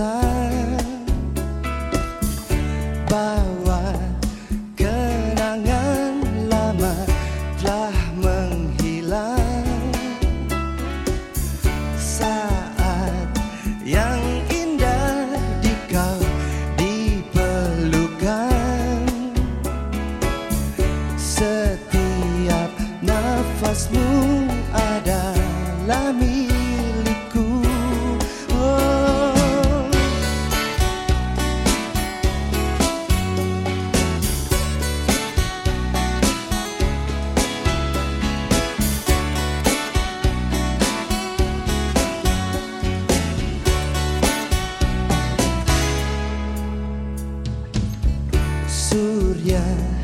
besar. Bawa kenangan lama telah mengalami 言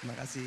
Terima kasih.